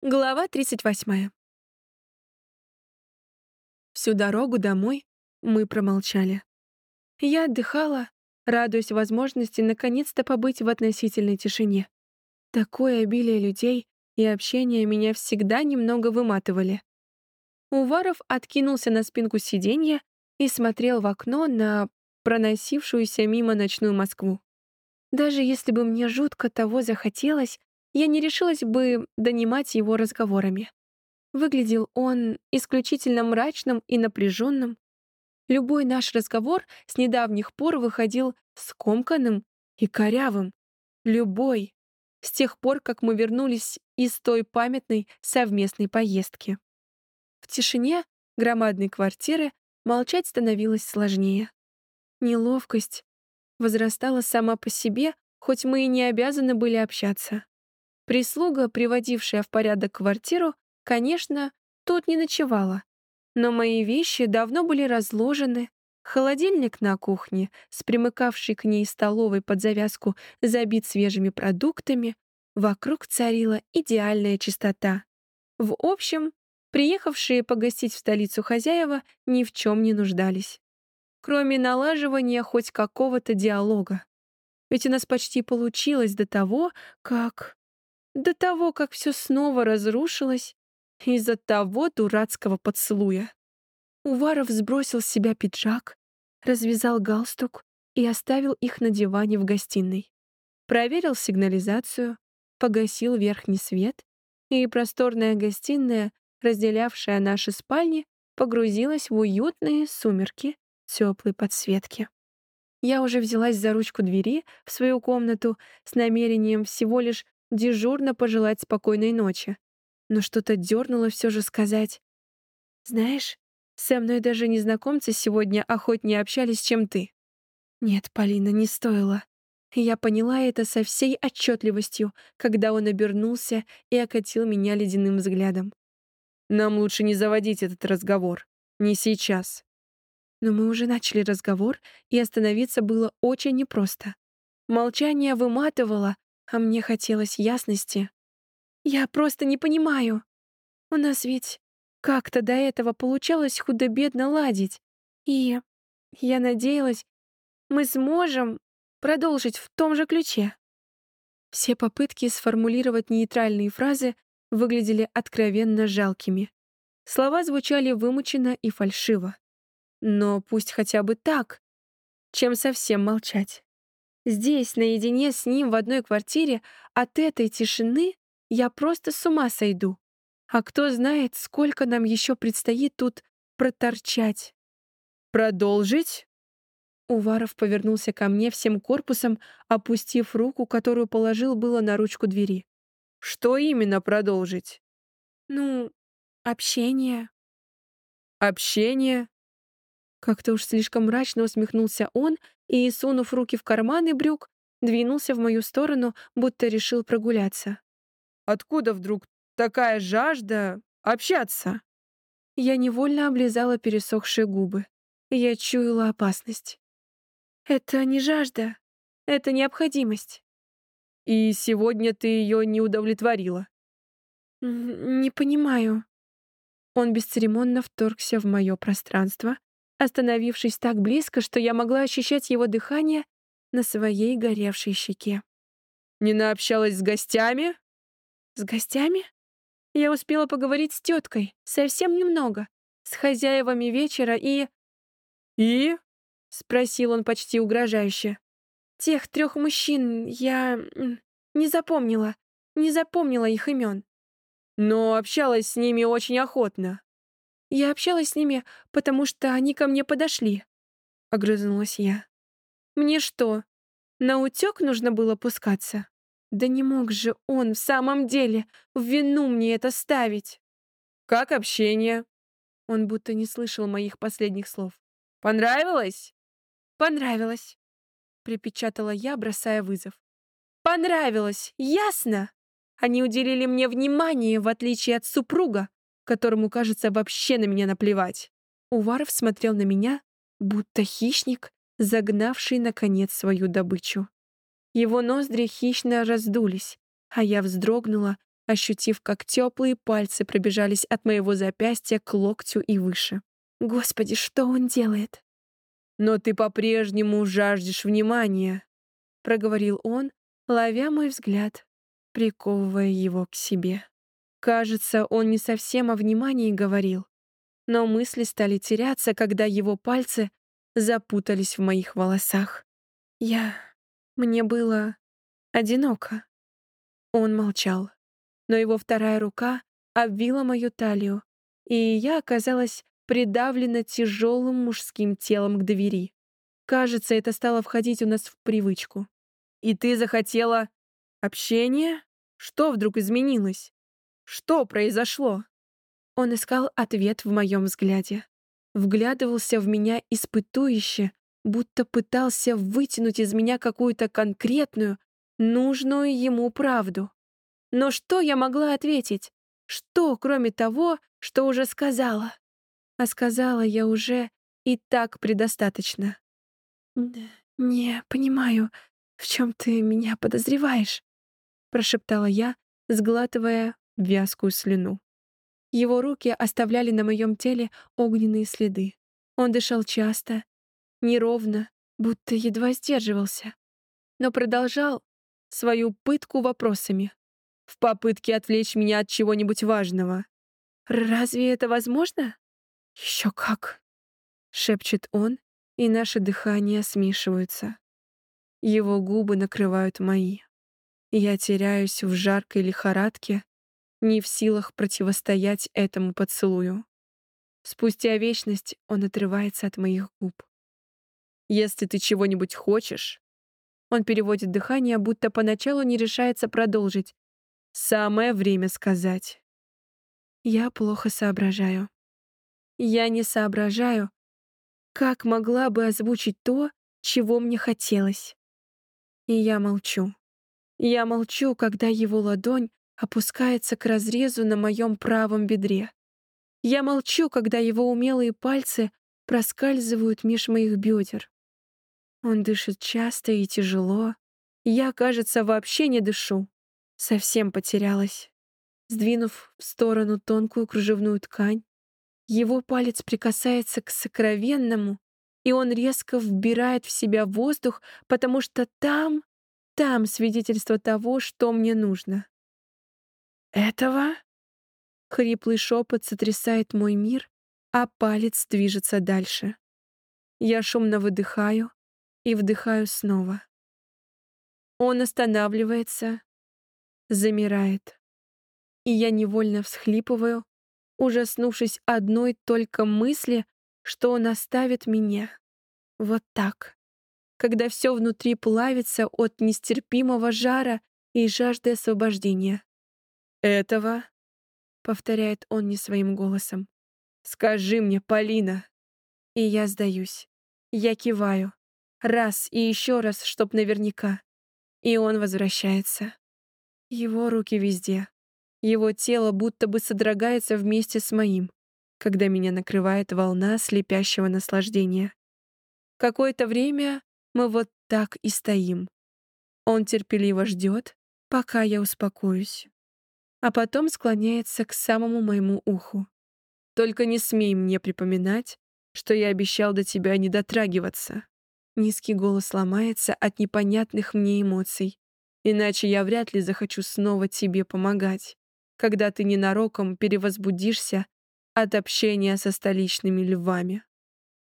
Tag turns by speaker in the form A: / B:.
A: Глава 38. Всю дорогу домой мы промолчали. Я отдыхала, радуясь возможности наконец-то побыть в относительной тишине. Такое обилие людей и общение меня всегда немного выматывали. Уваров откинулся на спинку сиденья и смотрел в окно на проносившуюся мимо ночную Москву. Даже если бы мне жутко того захотелось, я не решилась бы донимать его разговорами. Выглядел он исключительно мрачным и напряженным. Любой наш разговор с недавних пор выходил скомканным и корявым. Любой. С тех пор, как мы вернулись из той памятной совместной поездки. В тишине громадной квартиры молчать становилось сложнее. Неловкость возрастала сама по себе, хоть мы и не обязаны были общаться. Прислуга, приводившая в порядок квартиру, конечно, тут не ночевала. Но мои вещи давно были разложены, холодильник на кухне, с примыкавшей к ней столовой под завязку, забит свежими продуктами, вокруг царила идеальная чистота. В общем, приехавшие погостить в столицу хозяева ни в чем не нуждались. Кроме налаживания хоть какого-то диалога. Ведь у нас почти получилось до того, как до того, как все снова разрушилось из-за того дурацкого поцелуя. Уваров сбросил с себя пиджак, развязал галстук и оставил их на диване в гостиной. Проверил сигнализацию, погасил верхний свет, и просторная гостиная, разделявшая наши спальни, погрузилась в уютные сумерки теплой подсветки. Я уже взялась за ручку двери в свою комнату с намерением всего лишь дежурно пожелать спокойной ночи. Но что-то дернуло все же сказать. «Знаешь, со мной даже незнакомцы сегодня охотнее общались, чем ты». «Нет, Полина, не стоило». Я поняла это со всей отчетливостью, когда он обернулся и окатил меня ледяным взглядом.
B: «Нам лучше не заводить этот разговор. Не сейчас».
A: Но мы уже начали разговор, и остановиться было очень непросто. Молчание выматывало, а мне хотелось ясности. Я просто не понимаю. У нас ведь как-то до этого получалось худо-бедно ладить. И я надеялась, мы сможем продолжить в том же ключе. Все попытки сформулировать нейтральные фразы выглядели откровенно жалкими. Слова звучали вымученно и фальшиво. Но пусть хотя бы так, чем совсем молчать. Здесь, наедине с ним в одной квартире, от этой тишины я просто с ума сойду. А кто знает, сколько нам еще предстоит тут проторчать.
B: «Продолжить?»
A: Уваров повернулся ко мне всем корпусом, опустив руку, которую положил было на ручку двери.
B: «Что именно продолжить?»
A: «Ну, общение».
B: «Общение?»
A: Как-то уж слишком мрачно усмехнулся он и, сунув руки в карманы брюк, двинулся в мою сторону, будто решил прогуляться.
B: «Откуда вдруг такая жажда общаться?»
A: Я невольно облизала пересохшие губы. Я чуяла опасность. «Это не жажда, это необходимость».
B: «И сегодня ты ее не удовлетворила?»
A: «Не понимаю». Он бесцеремонно вторгся в мое пространство, остановившись так близко, что я могла ощущать его дыхание на своей горевшей щеке.
B: «Не наобщалась с гостями?»
A: «С гостями?» Я успела поговорить с теткой, совсем немного, с хозяевами вечера и...
B: «И?»
A: — спросил он почти угрожающе. «Тех трех мужчин я... не запомнила, не запомнила их имен.
B: Но общалась с ними очень охотно.
A: Я общалась с ними, потому что они ко мне подошли. Огрызнулась я. Мне что, на утёк нужно было пускаться? Да не мог же он в самом деле в вину мне это ставить.
B: Как общение?
A: Он будто не слышал моих последних слов.
B: Понравилось?
A: Понравилось, припечатала я, бросая вызов. Понравилось, ясно? Они уделили мне внимание, в отличие от супруга, которому, кажется, вообще на меня наплевать. Уваров смотрел на меня, будто хищник, загнавший, наконец, свою добычу. Его ноздри хищно раздулись, а я вздрогнула, ощутив, как теплые пальцы пробежались от моего запястья к локтю и выше. Господи, что он делает?
B: «Но ты по-прежнему жаждешь внимания», —
A: проговорил он, ловя мой взгляд, приковывая его к себе. Кажется, он не совсем о внимании говорил, но мысли стали теряться, когда его пальцы запутались в моих волосах. Я... Мне было одиноко. Он молчал, но его вторая рука обвила мою талию, и я оказалась придавлена тяжелым мужским телом к двери. Кажется, это стало входить у нас в привычку.
B: «И ты захотела общения? Что вдруг изменилось? Что произошло?»
A: Он искал ответ в моем взгляде. Вглядывался в меня испытующе, будто пытался вытянуть из меня какую-то конкретную, нужную ему правду. Но что я могла ответить? Что, кроме того, что уже сказала? А сказала я уже и так предостаточно. «Не понимаю, в чем ты меня подозреваешь?» прошептала я, сглатывая вязкую слюну. Его руки оставляли на моем теле огненные следы. Он дышал часто, неровно, будто едва сдерживался, но продолжал свою пытку вопросами
B: в попытке отвлечь меня от чего-нибудь важного.
A: «Разве это возможно?» Еще как!» — шепчет он, и наши дыхания смешиваются. Его губы накрывают мои. Я теряюсь в жаркой лихорадке, не в силах противостоять этому поцелую. Спустя вечность он отрывается от моих губ.
B: «Если ты чего-нибудь хочешь...»
A: Он переводит дыхание, будто поначалу не решается продолжить.
B: «Самое время сказать».
A: Я плохо соображаю. Я не соображаю, как могла бы озвучить то, чего мне хотелось. И я молчу. Я молчу, когда его ладонь опускается к разрезу на моем правом бедре. Я молчу, когда его умелые пальцы проскальзывают меж моих бедер. Он дышит часто и тяжело. Я, кажется, вообще не дышу. Совсем потерялась. Сдвинув в сторону тонкую кружевную ткань, его палец прикасается к сокровенному, и он резко вбирает в себя воздух, потому что там, там свидетельство того, что мне нужно. «Этого?» Хриплый шепот сотрясает мой мир, а палец движется дальше. Я шумно выдыхаю и вдыхаю снова. Он останавливается, замирает, и я невольно всхлипываю, ужаснувшись одной только мысли, что он оставит меня. Вот так. Когда все внутри плавится от нестерпимого жара и жажды освобождения.
B: «Этого?»
A: — повторяет он не своим голосом.
B: «Скажи мне, Полина!»
A: И я сдаюсь. Я киваю. Раз и еще раз, чтоб наверняка. И он возвращается. Его руки везде. Его тело будто бы содрогается вместе с моим, когда меня накрывает волна слепящего наслаждения. Какое-то время мы вот так и стоим. Он терпеливо ждет, пока я успокоюсь. А потом склоняется к самому моему уху. Только не смей мне припоминать, что я обещал до тебя не дотрагиваться. Низкий голос ломается от непонятных мне эмоций, иначе я вряд ли захочу снова тебе помогать когда ты ненароком перевозбудишься от общения со столичными львами.